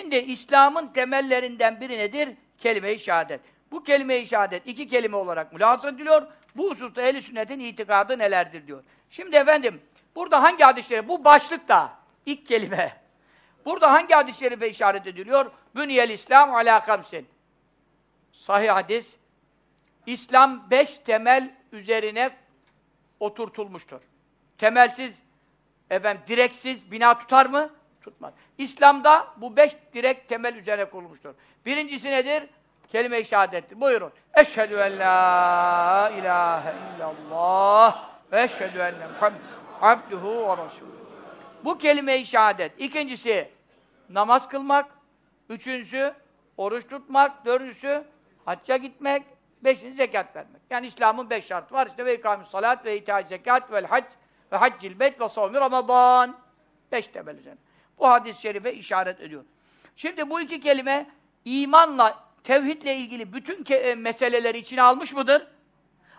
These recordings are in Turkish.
Şimdi İslam'ın temellerinden biri nedir? Kelime-i şehadet. Bu kelime-i şehadet iki kelime olarak mülahaz ediliyor. Bu hususta ehl sünnetin itikadı nelerdir diyor. Şimdi efendim, burada hangi hadisleri? Bu başlıkta ilk kelime. Burada hangi hadis-i şerife işaret ediliyor? Bünyel İslam ala kamsin. Sahih hadis. İslam beş temel üzerine oturtulmuştur. Temelsiz, efendim, direksiz bina tutar mı? Tutmaz. İslam'da bu beş direk temel üzerine kurulmuştur. Birincisi nedir? Kelime-i şehadettir. Buyurun. Eşhedü en la ilahe illallah ve eşhedü enne abduhu ve resulü. Bu kelime-i şehadet. İkincisi namaz kılmak. Üçüncüsü oruç tutmak. Dördüncüsü hacca gitmek. Beşinci zekat vermek. Yani İslam'ın beş şartı var. İşte ve ikamus salat ve itaat zekat vel hac ve haccil beyt ve savmi ramazan. Beş temel üzerine. Bu hadis-i şerife işaret ediyor. Şimdi bu iki kelime imanla, tevhidle ilgili bütün e, meseleleri içine almış mıdır?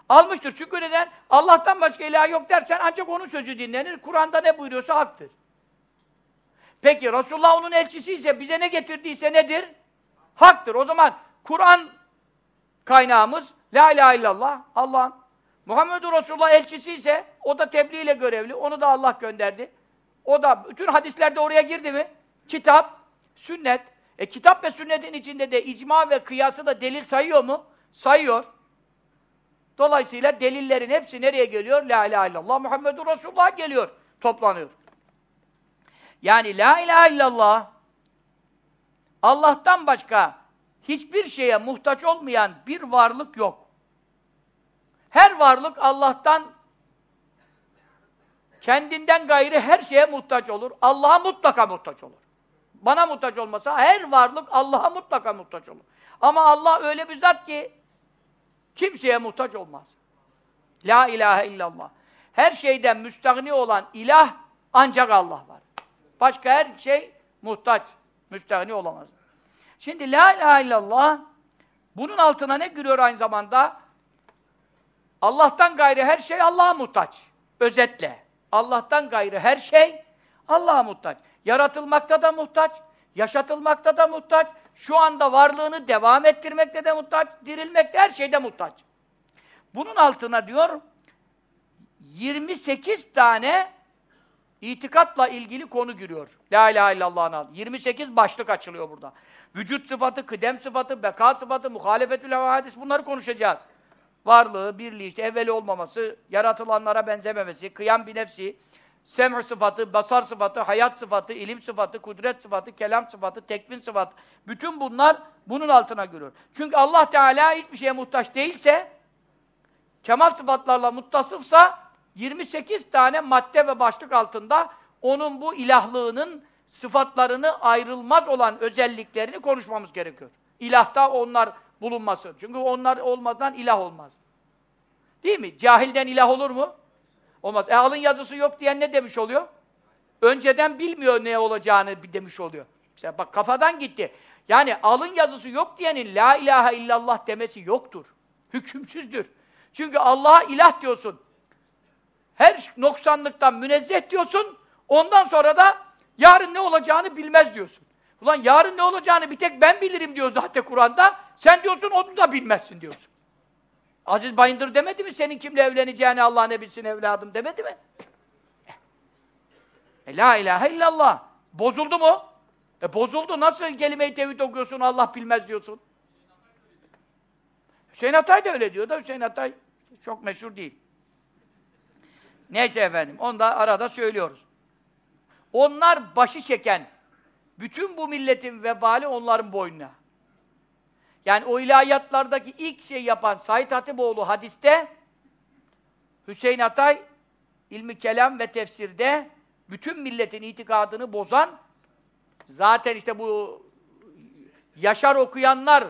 Almıştır. Çünkü neden? Allah'tan başka ilah yok dersen ancak onun sözü dinlenir. Kur'an'da ne buyuruyorsa haktır. Peki Resulullah onun elçisi ise bize ne getirdiyse nedir? Haktır. O zaman Kur'an kaynağımız La ilahe illallah Allah'ın. Muhammedur Resulullah elçisi ise o da tebliğ ile görevli. Onu da Allah gönderdi. O da bütün hadislerde oraya girdi mi? Kitap, sünnet. E kitap ve sünnetin içinde de icma ve kıyası da delil sayıyor mu? Sayıyor. Dolayısıyla delillerin hepsi nereye geliyor? La ilahe illallah Muhammedur Resulullah geliyor, toplanıyor. Yani la ilahe illallah Allah'tan başka hiçbir şeye muhtaç olmayan bir varlık yok. Her varlık Allah'tan kendinden gayrı her şeye muhtaç olur. Allah'a mutlaka muhtaç olur. Bana muhtaç olmasa her varlık Allah'a mutlaka muhtaç olur. Ama Allah öyle bir zat ki kimseye muhtaç olmaz. La ilahe illallah. Her şeyden müstahni olan ilah ancak Allah var. Başka her şey muhtaç, müstahni olamaz. Şimdi la ilahe illallah bunun altına ne giriyor aynı zamanda? Allah'tan gayrı her şey Allah'a muhtaç. Özetle. Allah'tan gayrı her şey Allah'a muhtaç. Yaratılmakta da muhtaç, yaşatılmakta da muhtaç, şu anda varlığını devam ettirmekte de muhtaç, dirilmekte her şeyde muhtaç. Bunun altına diyor 28 tane itikatla ilgili konu giriyor. La ilahe illallah'ın adı. 28 başlık açılıyor burada. Vücut sıfatı, kıdem sıfatı, beka sıfatı, muhalefetül hadis bunları konuşacağız. Varlığı, birliği, işte evveli olmaması, yaratılanlara benzememesi, kıyam bir nefsi, sem sıfatı, basar sıfatı, hayat sıfatı, ilim sıfatı, kudret sıfatı, kelam sıfatı, tekvin sıfatı. Bütün bunlar bunun altına giriyor. Çünkü Allah Teala hiçbir şeye muhtaç değilse, kemal sıfatlarla muttasıfsa, 28 tane madde ve başlık altında onun bu ilahlığının sıfatlarını ayrılmaz olan özelliklerini konuşmamız gerekiyor. İlahta onlar bulunması. Çünkü onlar olmadan ilah olmaz. Değil mi? Cahilden ilah olur mu? Olmaz. E alın yazısı yok diyen ne demiş oluyor? Önceden bilmiyor ne olacağını demiş oluyor. İşte bak kafadan gitti. Yani alın yazısı yok diyenin la ilahe illallah demesi yoktur. Hükümsüzdür. Çünkü Allah'a ilah diyorsun. Her noksanlıktan münezzeh diyorsun. Ondan sonra da yarın ne olacağını bilmez diyorsun. Ulan yarın ne olacağını bir tek ben bilirim diyor zaten Kur'an'da. Sen diyorsun onu da bilmezsin diyorsun. Aziz Bayındır demedi mi senin kimle evleneceğini Allah ne bilsin evladım demedi mi? E, la ilahe illallah. Bozuldu mu? E bozuldu. Nasıl kelime-i tevhid okuyorsun Allah bilmez diyorsun? Hüseyin Atay da öyle diyor da Hüseyin Atay çok meşhur değil. Neyse efendim, onu da arada söylüyoruz. Onlar başı çeken, bütün bu milletin vebali onların boynuna. Yani o ilahiyatlardaki ilk şey yapan Said Hatipoğlu hadiste, Hüseyin Atay, ilmi kelam ve tefsirde bütün milletin itikadını bozan, zaten işte bu Yaşar okuyanlar,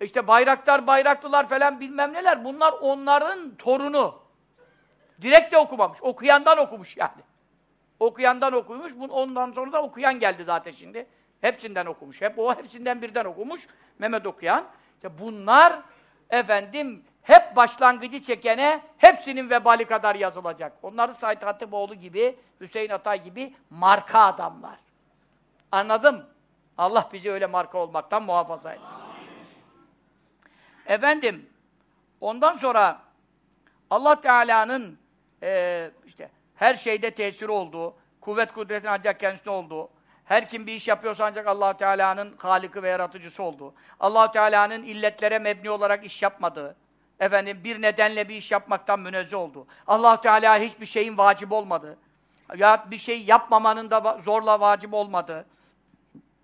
işte Bayraktar, Bayraklılar falan bilmem neler, bunlar onların torunu. Direkt de okumamış, okuyandan okumuş yani. Okuyandan okumuş, ondan sonra da okuyan geldi zaten şimdi. Hepsinden okumuş. Hep o hepsinden birden okumuş. Mehmet okuyan. İşte bunlar efendim hep başlangıcı çekene hepsinin vebali kadar yazılacak. Onları Said Hatipoğlu gibi, Hüseyin Atay gibi marka adamlar. Anladım. Allah bizi öyle marka olmaktan muhafaza eder. Efendim, ondan sonra Allah Teala'nın e, işte her şeyde tesiri olduğu, kuvvet kudretin ancak kendisinde olduğu, her kim bir iş yapıyorsa ancak allah Teala'nın haliki ve yaratıcısı olduğu, allah Teala'nın illetlere mebni olarak iş yapmadığı, efendim bir nedenle bir iş yapmaktan münezzeh olduğu, allah Teala hiçbir şeyin vacip olmadığı, ya bir şey yapmamanın da zorla vacip olmadığı,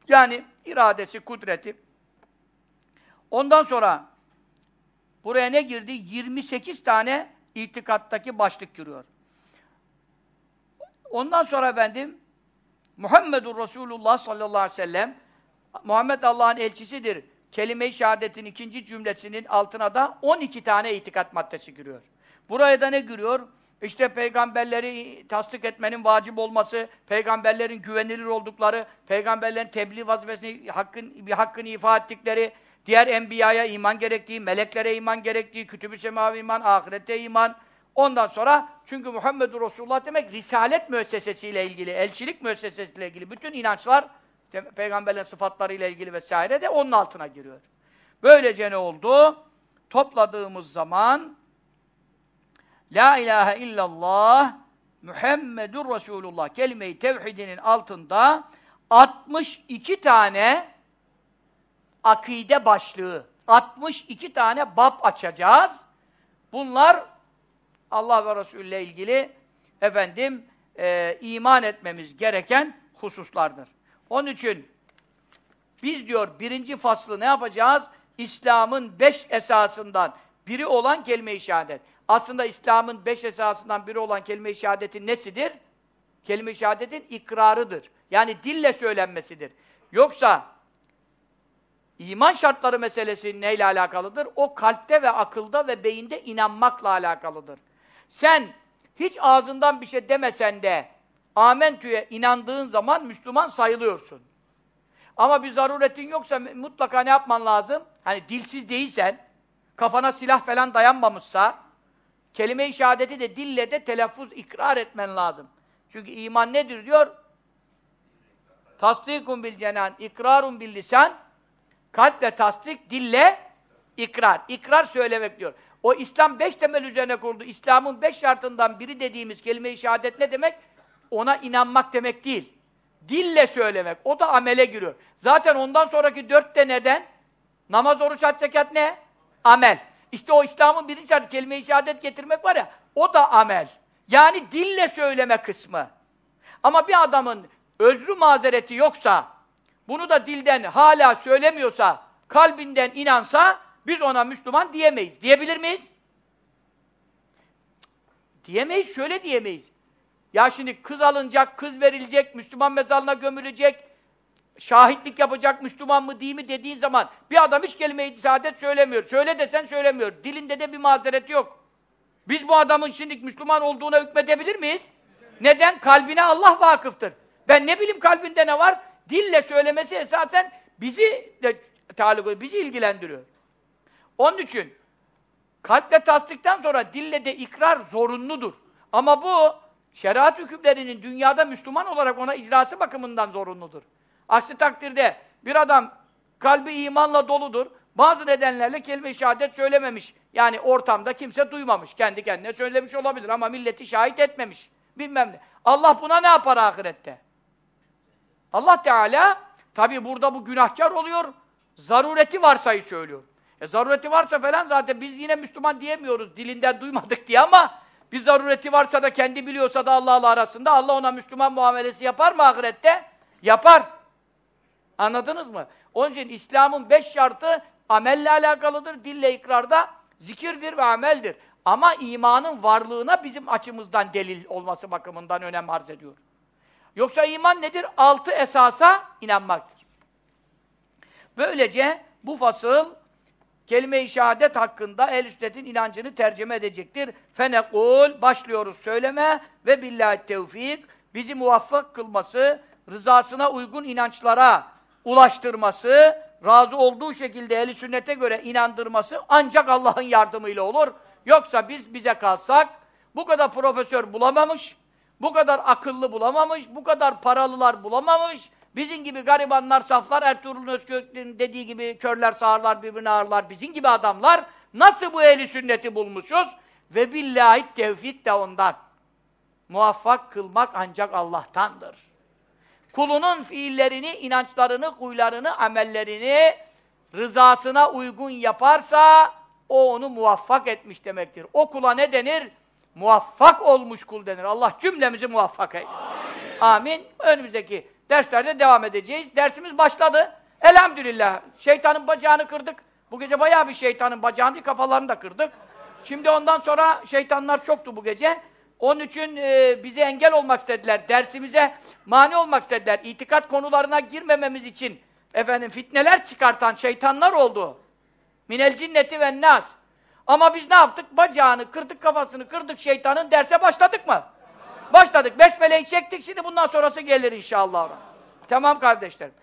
yani iradesi, kudreti. Ondan sonra buraya ne girdi? 28 tane itikattaki başlık giriyor. Ondan sonra efendim Muhammedur Resulullah sallallahu aleyhi ve sellem Muhammed Allah'ın elçisidir. Kelime-i şehadetin ikinci cümlesinin altına da 12 tane itikat maddesi giriyor. Buraya da ne giriyor? İşte peygamberleri tasdik etmenin vacip olması, peygamberlerin güvenilir oldukları, peygamberlerin tebliğ vazifesini hakkın, bir hakkını ifa ettikleri, diğer enbiyaya iman gerektiği, meleklere iman gerektiği, kütüb-i semavi iman, ahirette iman. Ondan sonra çünkü Muhammedur Resulullah demek risalet müessesesiyle ilgili, elçilik müessesesiyle ilgili bütün inançlar peygamberlerin sıfatlarıyla ilgili vesaire de onun altına giriyor. Böylece ne oldu? Topladığımız zaman La ilahe illallah Muhammedur Resulullah kelime-i tevhidinin altında 62 tane akide başlığı, 62 tane bab açacağız. Bunlar Allah ve Resulü ile ilgili efendim e, iman etmemiz gereken hususlardır. Onun için biz diyor birinci faslı ne yapacağız? İslam'ın beş esasından biri olan kelime-i şehadet. Aslında İslam'ın beş esasından biri olan kelime-i şehadetin nesidir? Kelime-i şehadetin ikrarıdır. Yani dille söylenmesidir. Yoksa iman şartları meselesi neyle alakalıdır? O kalpte ve akılda ve beyinde inanmakla alakalıdır. Sen hiç ağzından bir şey demesen de amentüye inandığın zaman Müslüman sayılıyorsun. Ama bir zaruretin yoksa mutlaka ne yapman lazım? Hani dilsiz değilsen, kafana silah falan dayanmamışsa, kelime-i şehadeti de dille de telaffuz, ikrar etmen lazım. Çünkü iman nedir diyor? Tasdikun bil cenan, ikrarun bil lisan, kalple tasdik, dille ikrar. İkrar söylemek diyor. O İslam beş temel üzerine kuruldu. İslam'ın beş şartından biri dediğimiz kelime-i şehadet ne demek? Ona inanmak demek değil. Dille söylemek. O da amele giriyor. Zaten ondan sonraki dört de neden? Namaz, oruç, hac, zekat ne? Amel. İşte o İslam'ın birinci şartı kelime-i şehadet getirmek var ya, o da amel. Yani dille söyleme kısmı. Ama bir adamın özrü mazereti yoksa, bunu da dilden hala söylemiyorsa, kalbinden inansa, biz ona Müslüman diyemeyiz. Diyebilir miyiz? Diyemeyiz, şöyle diyemeyiz. Ya şimdi kız alınacak, kız verilecek, Müslüman mezarına gömülecek, şahitlik yapacak Müslüman mı değil mi dediğin zaman bir adam hiç kelime-i saadet söylemiyor. Söyle desen söylemiyor. Dilinde de bir mazereti yok. Biz bu adamın şimdi Müslüman olduğuna hükmedebilir miyiz? Neden? Kalbine Allah vakıftır. Ben ne bileyim kalbinde ne var? Dille söylemesi esasen bizi de taluk bizi ilgilendiriyor. Onun için kalple tasdikten sonra dille de ikrar zorunludur. Ama bu şeriat hükümlerinin dünyada Müslüman olarak ona icrası bakımından zorunludur. Aksi takdirde bir adam kalbi imanla doludur. Bazı nedenlerle kelime-i şehadet söylememiş. Yani ortamda kimse duymamış. Kendi kendine söylemiş olabilir ama milleti şahit etmemiş. Bilmem ne. Allah buna ne yapar ahirette? Allah Teala tabi burada bu günahkar oluyor. Zarureti varsayı söylüyor. E zarureti varsa falan zaten biz yine Müslüman diyemiyoruz. Dilinden duymadık diye ama bir zarureti varsa da kendi biliyorsa da Allah'la arasında Allah ona Müslüman muamelesi yapar mı ahirette? Yapar. Anladınız mı? Onun için İslam'ın beş şartı amelle alakalıdır. Dille ikrarda zikirdir ve ameldir. Ama imanın varlığına bizim açımızdan delil olması bakımından önem arz ediyor. Yoksa iman nedir? Altı esasa inanmaktır. Böylece bu fasıl kelime-i şehadet hakkında el sünnetin inancını tercüme edecektir. Fenekul başlıyoruz söyleme ve billahi tevfik bizi muvaffak kılması, rızasına uygun inançlara ulaştırması, razı olduğu şekilde eli sünnete göre inandırması ancak Allah'ın yardımıyla olur. Yoksa biz bize kalsak bu kadar profesör bulamamış, bu kadar akıllı bulamamış, bu kadar paralılar bulamamış, Bizim gibi garibanlar, saflar, Ertuğrul Özkök'ün dediği gibi körler sağırlar, birbirini ağırlar. Bizim gibi adamlar nasıl bu ehli sünneti bulmuşuz? Ve billahi tevfik de ondan. Muvaffak kılmak ancak Allah'tandır. Kulunun fiillerini, inançlarını, huylarını, amellerini rızasına uygun yaparsa o onu muvaffak etmiş demektir. O kula ne denir? Muvaffak olmuş kul denir. Allah cümlemizi muvaffak eylesin. Amin. Amin. Önümüzdeki derslerde devam edeceğiz. Dersimiz başladı. Elhamdülillah. Şeytanın bacağını kırdık. Bu gece bayağı bir şeytanın bacağını, kafalarını da kırdık. Şimdi ondan sonra şeytanlar çoktu bu gece. Onun için e, bize engel olmak istediler. Dersimize mani olmak istediler. İtikat konularına girmememiz için efendim fitneler çıkartan şeytanlar oldu. Minel cinneti ve nas. Ama biz ne yaptık? Bacağını kırdık, kafasını kırdık şeytanın. Derse başladık mı? Başladık. Besmele'yi çektik. Şimdi bundan sonrası gelir inşallah. Tamam kardeşlerim.